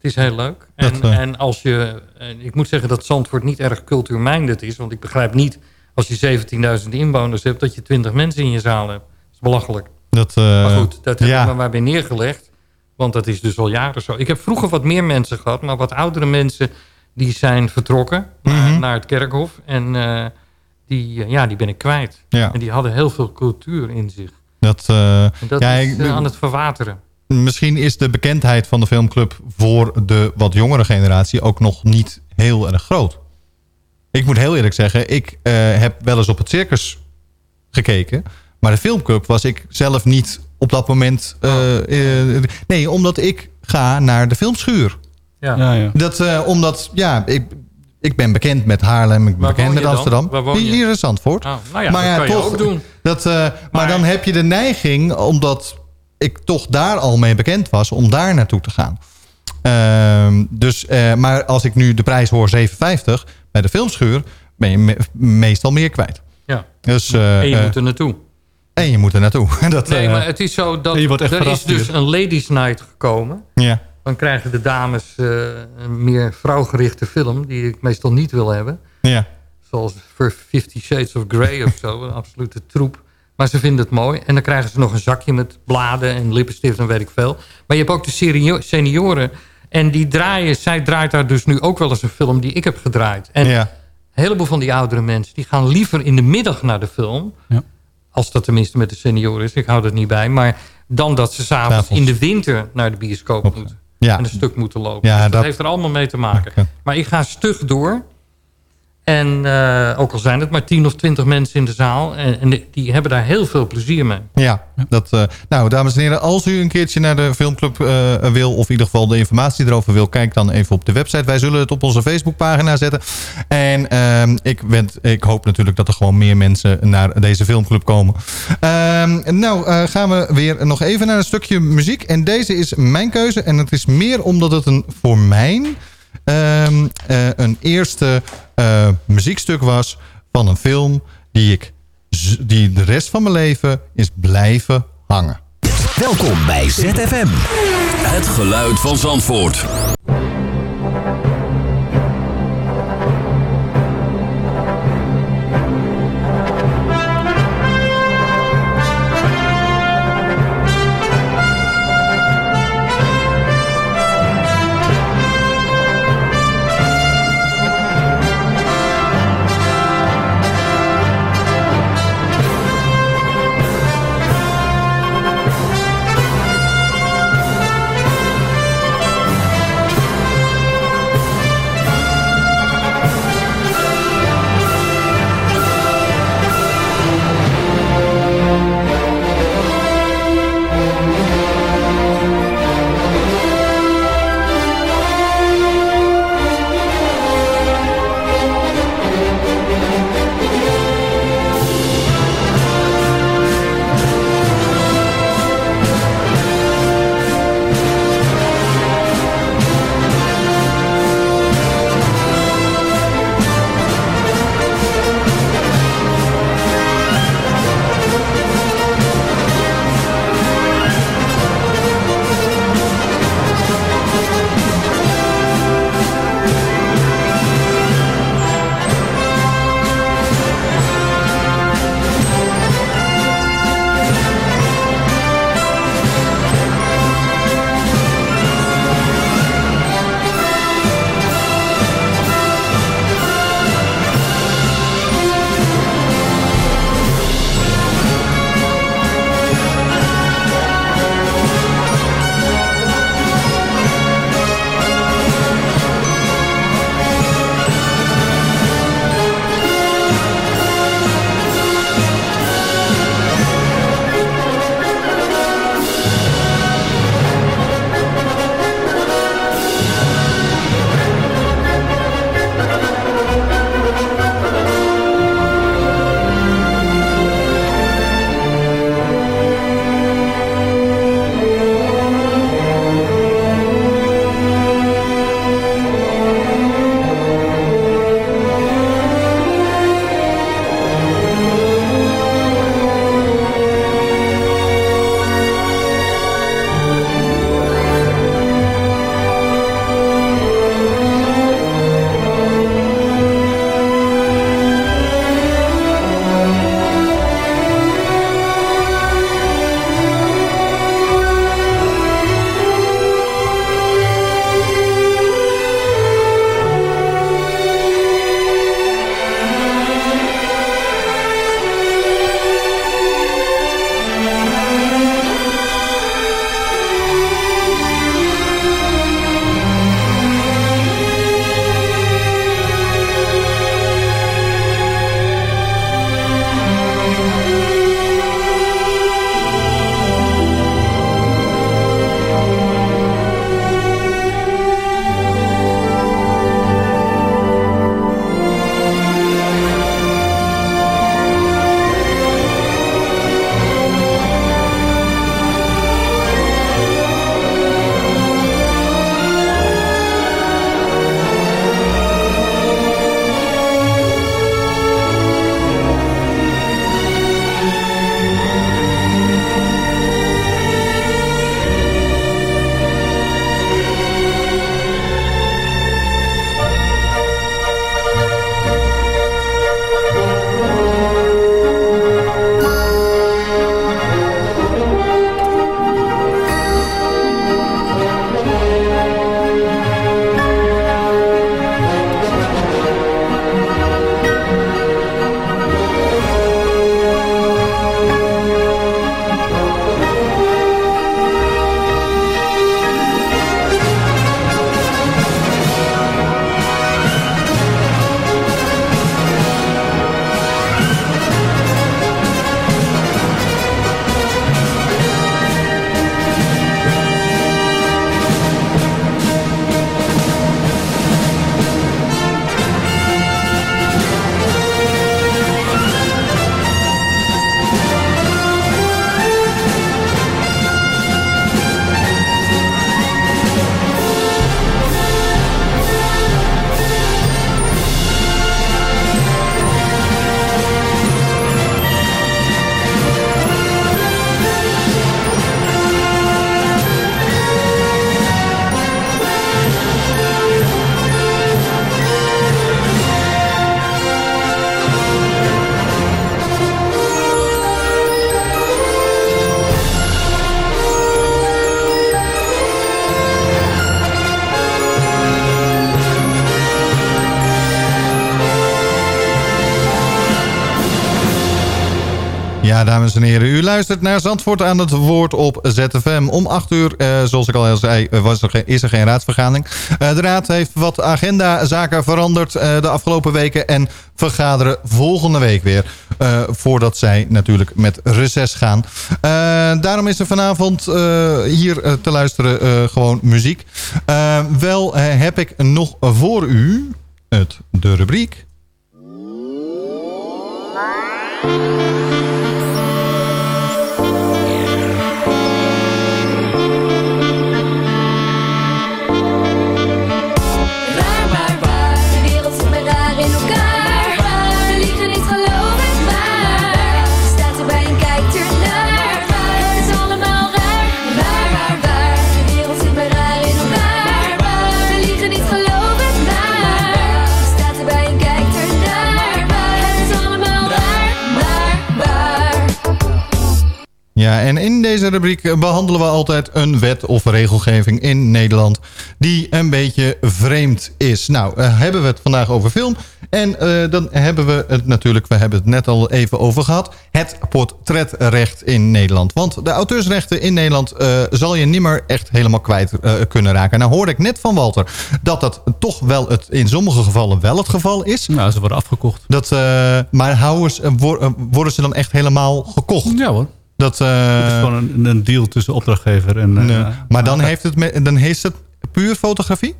is heel leuk. En, Dat, en als je, en ik moet zeggen dat Zandvoort niet erg cultuurminded is. Want ik begrijp niet, als je 17.000 inwoners hebt... dat je 20 mensen in je zaal hebt. Dat is belachelijk. Dat, eh, maar goed, dat heb ja. ik me maar bij neergelegd. Want dat is dus al jaren zo. Ik heb vroeger wat meer mensen gehad. Maar wat oudere mensen, die zijn vertrokken naar, Mhm. naar het kerkhof. En eh, die, eh, ja, die ben ik kwijt. Ja. En die hadden heel veel cultuur in zich. Dat, En dat ja, is aan het verwateren. Misschien is de bekendheid van de filmclub voor de wat jongere generatie ook nog niet heel erg groot. Ik moet heel eerlijk zeggen, ik heb wel eens op het circus gekeken. Maar de filmclub was ik zelf niet op dat moment... eh, nee, omdat ik ga naar de filmschuur. Ja. Ja, ja. Dat, eh, omdat, ja, ik, ik ben bekend met Haarlem, ik ben Waar bekend met je? Amsterdam. Je? Hier in Zandvoort. Oh, nou ja, dat kan je ook doen. Dat, eh, maar, dan heb je de neiging, omdat ik toch daar al mee bekend was, om daar naartoe te gaan. Ehm, dus, eh, maar als ik nu de prijs hoor 7,50 bij de filmschuur, ben je me- meestal meer kwijt. Ja. Dus, eh, en je eh, moet er naartoe. en je moet er naartoe. dat, Nee, maar het is zo dat je er is dus een ladies night gekomen. ja. Dan krijgen de dames eh, een meer vrouwgerichte film... die ik meestal niet wil hebben. Ja. Zoals for Fifty Shades of Grey of zo. Een absolute troep. Maar ze vinden het mooi. En dan krijgen ze nog een zakje met bladen en lippenstift en weet ik veel. Maar je hebt ook de senioren. En die draaien, zij draait daar dus nu ook wel eens een film die ik heb gedraaid. En Ja. een heleboel van die oudere mensen... die gaan liever in de middag naar de film... Ja. als dat tenminste met de senioren is. Ik hou dat niet bij. Maar dan dat ze s'avonds in de winter naar de bioscoop Op- moeten. Ja. En een stuk moeten lopen. Ja, Dus dat, dat- heeft er allemaal mee te maken. Maar ik ga stug door. En eh, ook al zijn het maar 10 of 20 mensen in de zaal. En, en die- hebben daar heel veel plezier mee. Ja, dat, eh, nou dames en heren, als u een keertje naar de filmclub eh, wil... of in ieder geval de informatie erover wil, kijk dan even op de website. Wij zullen het op onze Facebookpagina zetten. En ehm, ik, wens, ik hoop natuurlijk dat er gewoon meer mensen naar deze filmclub komen. Ehm, nou, gaan we weer nog even naar een stukje muziek. En deze is mijn keuze. En het is meer omdat het een, voor mij ehm, eh, een eerste eh, muziekstuk was... van een film die ik die de rest van mijn leven is blijven hangen. Welkom bij ZFM. Het geluid van Zandvoort. Ja, dames en heren, u luistert naar Zandvoort aan het woord op ZFM. Om 8 uur, eh, zoals ik al zei, eh, was er geen, is er geen raadsvergadering. Eh, de raad heeft wat agendazaken veranderd eh, de afgelopen weken... en vergaderen volgende week weer. eh, voordat zij natuurlijk met reces gaan. Eh, daarom is er vanavond hier te luisteren gewoon muziek. Wel heb ik nog voor u het, de rubriek... deze rubriek behandelen we altijd een wet of regelgeving in Nederland die een beetje vreemd is. Nou, eh, hebben we het vandaag over film. En eh, dan hebben we het natuurlijk, we hebben het net al even over gehad, het portretrecht in Nederland. Want de auteursrechten in Nederland eh, zal je nimmer echt helemaal kwijt kunnen raken. Nou hoorde ik net van Walter dat dat toch wel het in sommige gevallen wel het geval is. Nou, ze worden afgekocht. Dat, maar houden ze, wor- worden ze dan echt helemaal gekocht? Ja hoor. Dat, eh, Het is gewoon een, een deal tussen opdrachtgever en... eh, Nee. maar dan heeft, het me- dan heeft het puur fotografie?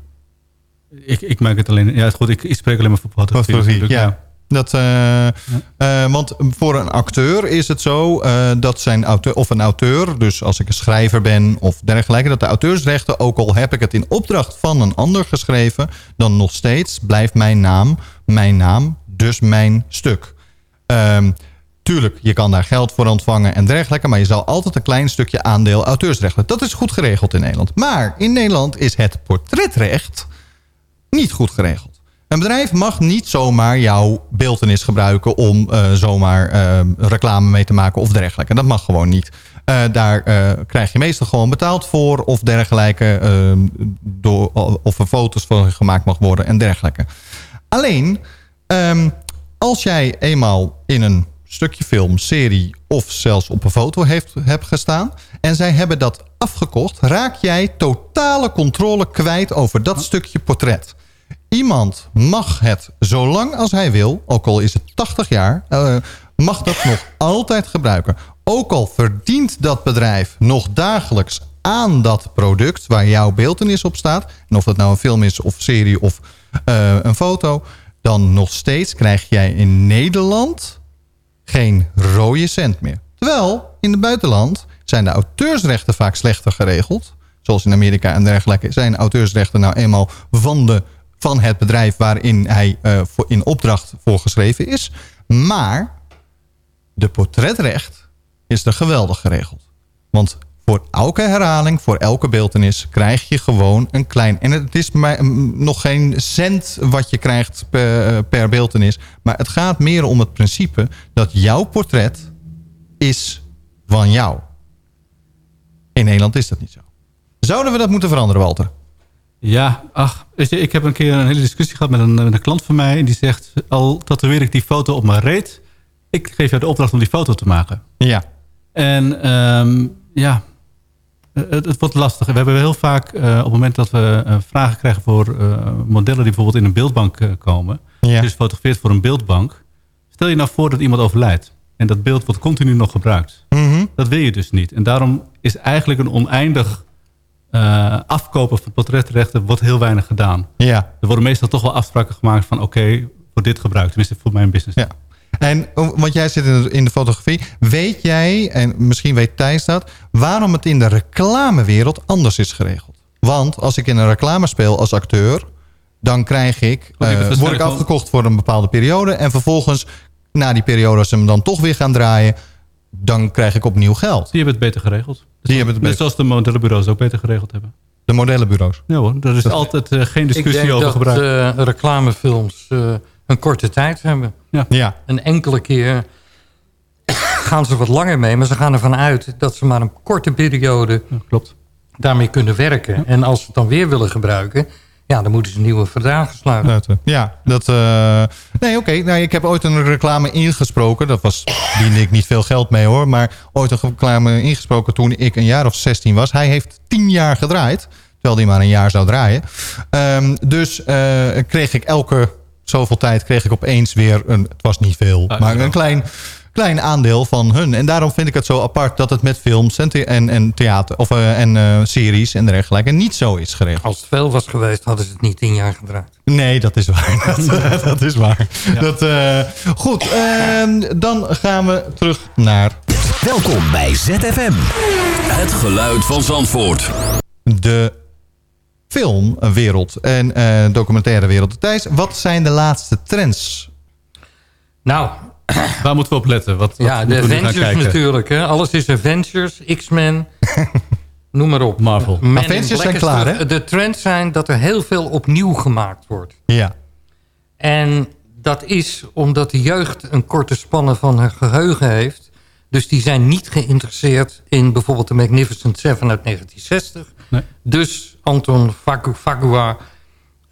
Ik, ik maak het alleen... Ja, goed, ik, ik spreek alleen maar voor fotografie. Fotografie, ja. Dat, eh, want voor een acteur is het zo dat zijn auteur, of een auteur, dus als ik een schrijver ben of dergelijke, dat de auteursrechten, ook al heb ik het in opdracht van een ander geschreven, dan nog steeds blijft mijn naam mijn naam, dus mijn stuk. Ehm, tuurlijk, je kan daar geld voor ontvangen en dergelijke, maar je zal altijd een klein stukje aandeel auteursrechten. Dat is goed geregeld in Nederland. Maar in Nederland is het portretrecht niet goed geregeld. Een bedrijf mag niet zomaar jouw beeldenis gebruiken om eh, zomaar eh, reclame mee te maken of dergelijke. Dat mag gewoon niet. Eh, daar krijg je meestal gewoon betaald voor of dergelijke. door, of er foto's van gemaakt mag worden en dergelijke. Alleen, ehm, als jij eenmaal in een stukje film, serie of zelfs op een foto heeft, hebt gestaan... en zij hebben dat afgekocht... raak jij totale controle kwijt over dat stukje portret. Iemand mag het zo lang als hij wil, ook al is het 80 jaar... eh, mag dat nog altijd gebruiken. Ook al verdient dat bedrijf nog dagelijks aan dat product... waar jouw beeldenis op staat... en of dat nou een film is of serie of eh, een foto... dan nog steeds krijg jij in Nederland geen rode cent meer. Terwijl in het buitenland zijn de auteursrechten vaak slechter geregeld. Zoals in Amerika en dergelijke zijn auteursrechten nou eenmaal van, de, van het bedrijf waarin hij eh, voor, in opdracht voor geschreven is. Maar de portretrecht is er geweldig geregeld. Want voor elke herhaling, voor elke beeldenis... krijg je gewoon een klein... En het is maar, mm, nog geen cent wat je krijgt per, per beeldenis. Maar het gaat meer om het principe... dat jouw portret is van jou. In Nederland is dat niet zo. Zouden we dat moeten veranderen, Walter? Ja, ach, je, ik heb een keer een hele discussie gehad met een, met een klant van mij. Die zegt, al tatoeëer ik die foto op mijn reet. Ik geef jou de opdracht om die foto te maken. Ja. En ehm, ja, het, het wordt lastig. We hebben heel vaak, eh, op het moment dat we eh, vragen krijgen voor eh, modellen die bijvoorbeeld in een beeldbank eh, komen. Ja. Dus gefotografeerd voor een beeldbank. Stel je nou voor dat iemand overlijdt. En dat beeld wordt continu nog gebruikt. Mhm. Dat wil je dus niet. En daarom is eigenlijk een oneindig eh, afkopen van portretrechten wordt heel weinig gedaan. Ja. Er worden meestal toch wel afspraken gemaakt van oké, voor dit gebruik. Tenminste voor mijn business. Ja. En oh, want jij zit in de, in de fotografie. Weet jij, en misschien weet Thijs dat... waarom het in de reclamewereld anders is geregeld? Want als ik in een reclame speel als acteur... dan krijg ik, eh, word ik afgekocht voor een bepaalde periode... en vervolgens, na die periode, als ze hem dan toch weer gaan draaien... dan krijg ik opnieuw geld. Die hebben het beter geregeld. Die hebben het Net beter- zoals de modellenbureaus ook beter geregeld hebben. De modellenbureaus. Ja hoor, er is altijd eh, geen discussie ik denk over dat eh, reclamefilms eh, een korte tijd hebben. Ja. ja. Een enkele keer gaan ze wat langer mee. Maar ze gaan ervan uit dat ze maar een korte periode klopt. daarmee kunnen werken. En als ze het dan weer willen gebruiken... ja, dan moeten ze nieuwe verdragen sluiten. Sluiten. Ja, dat, eh, Nee, oké. Nou, ik heb ooit een reclame ingesproken. Dat was, diende ik niet veel geld mee hoor. Maar ooit een reclame ingesproken toen ik een jaar of 16 was. Hij heeft 10 jaar gedraaid. Terwijl hij maar een jaar zou draaien. Ehm, dus eh, kreeg ik elke zoveel tijd kreeg ik opeens weer een... Het was niet veel, Ah, maar een klein, klein aandeel van hun. En daarom vind ik het zo apart dat het met films en, en, en theater... Of, eh, en eh, series en dergelijke niet zo is geregeld. Als het veel was geweest, hadden ze het niet tien jaar gedraaid. Nee, dat is waar. Dat, dat is waar. Dat, eh, goed, ehm, dan gaan we terug naar Welkom bij ZFM. Het geluid van Zandvoort. de filmwereld en eh documentaire wereld. Thijs, wat zijn de laatste trends? Nou, Waar moeten we op letten? Wat, wat ja, de Avengers natuurlijk. Hè? Alles is Avengers, X-Men, noem maar op. Marvel. In Avengers zijn klaar, hè? De trends zijn dat er heel veel opnieuw gemaakt wordt. Ja, En dat is omdat de jeugd een korte spanne van haar geheugen heeft. Dus die zijn niet geïnteresseerd in bijvoorbeeld de Magnificent Seven uit 1960. Nee. Dus Anton Fagu- Fagua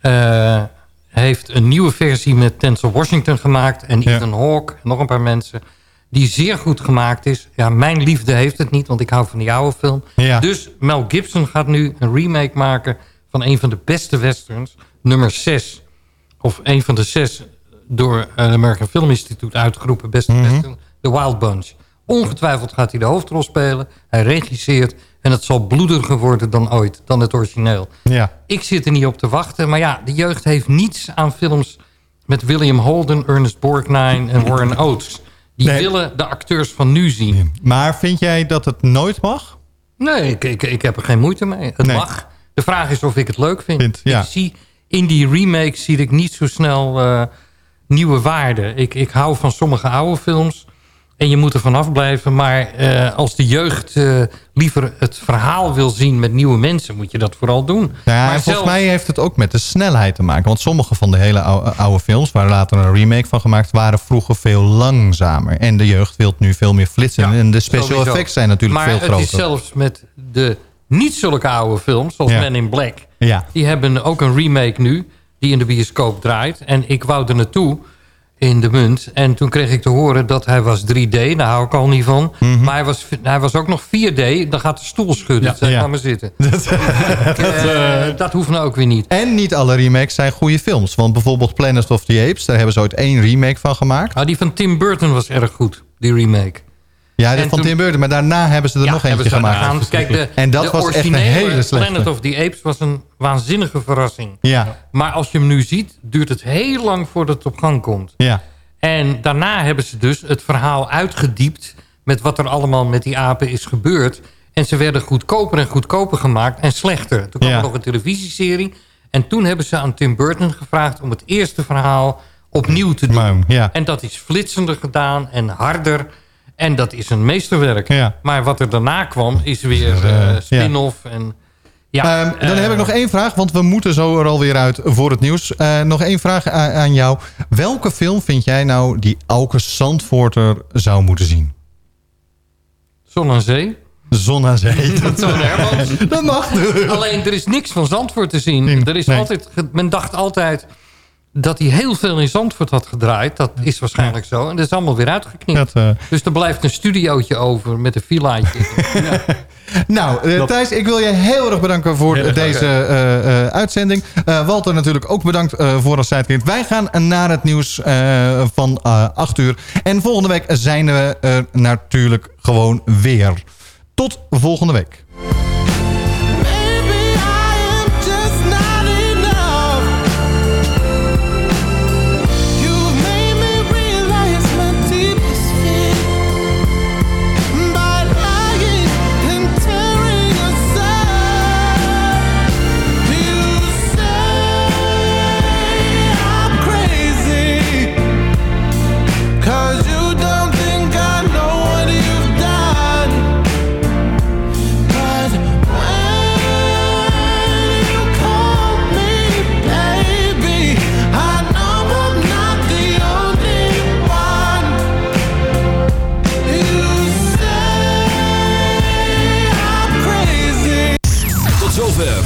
eh, heeft een nieuwe versie met Denzel Washington gemaakt. En Ja. Ethan Hawke nog een paar mensen. Die zeer goed gemaakt is. Ja, mijn liefde heeft het niet, want ik hou van die oude film. Ja. Dus Mel Gibson gaat nu een remake maken van een van de beste westerns. Nummer 6 of een van de zes door het American Film Institute uitgeroepen beste Mhm. western, The Wild Bunch. Ongetwijfeld gaat hij de hoofdrol spelen. Hij regisseert en het zal bloediger worden dan ooit, dan het origineel. ja. Ik zit er niet op te wachten, maar ja, de jeugd heeft niets aan films met William Holden, Ernest Borgnine en Warren Oates. Die Nee. willen de acteurs van nu zien. Maar vind jij dat het nooit mag? Nee, ik, ik, ik heb er geen moeite mee. Het Nee. mag. De vraag is of ik het leuk vind. Vind, ja. Ik zie, in die remakes zie ik niet zo snel eh, nieuwe waarden. Ik, ik hou van sommige oude films. En je moet er vanaf blijven. Maar eh, als de jeugd eh, liever het verhaal wil zien met nieuwe mensen... moet je dat vooral doen. Ja, maar en volgens mij heeft het ook met de snelheid te maken. Want sommige van de hele oude, oude films, waar later een remake van gemaakt, waren vroeger veel langzamer. En de jeugd wil nu veel meer flitsen. en de special Sowieso. effects zijn natuurlijk maar veel groter. het is zelfs met de niet zulke oude films, zoals Ja. Men in Black... Ja. die hebben ook een remake nu, die in de bioscoop draait. En ik wou er naartoe in de munt. En toen kreeg ik te horen dat hij was 3D. Daar hou ik al niet van. Maar hij was, hij was ook nog 4D. Dan gaat de stoel schudden. Ja. Zeg, Ja. ga maar zitten. Eh, dat hoeft nou ook weer niet. En niet alle remakes zijn goede films. Want bijvoorbeeld Planet of the Apes, daar hebben ze ooit één remake van gemaakt. Ah, die van Tim Burton was erg goed, die remake. Ja, dat En van toen- Tim Burton. Maar daarna hebben ze er Ja, nog eentje gemaakt. Kijk, de, en dat de was echt een originele hele slechte. Planet of the Apes was een waanzinnige verrassing. Ja, Maar als je hem nu ziet, duurt het heel lang voordat het op gang komt. ja. En daarna hebben ze dus het verhaal uitgediept... met wat er allemaal met die apen is gebeurd. En ze werden goedkoper en goedkoper gemaakt en slechter. Toen kwam Ja. er nog een televisieserie. En toen hebben ze aan Tim Burton gevraagd... om het eerste verhaal opnieuw te doen. Ja. En dat is flitsender gedaan en harder. En dat is een meesterwerk. Ja. Maar wat er daarna kwam, is weer Eh, eh, spin-off. En, ja, Ehm, dan eh, heb ik nog één vraag, want we moeten zo er alweer uit voor het nieuws. Nog één vraag aan jou. Welke film vind jij nou die elke Zandvoorter zou moeten zien? Zon aan Zee. Zon aan Zee. Dat, dat mag. Alleen, er is niks van Zandvoort te zien. Nee, er is nee. altijd, men dacht altijd dat hij heel veel in Zandvoort had gedraaid. Dat is waarschijnlijk zo. En dat is allemaal weer uitgeknipt. Dat, eh, Dus er blijft een studiootje over met een villaatje. Nou, eh, Thijs, ik wil je heel erg bedanken voor erg deze eh, eh, uitzending. Eh, Walter natuurlijk ook bedankt eh, voor een sidekind. Wij gaan naar het nieuws eh, van eh 8 uur. En volgende week zijn we er natuurlijk gewoon weer. Tot volgende week.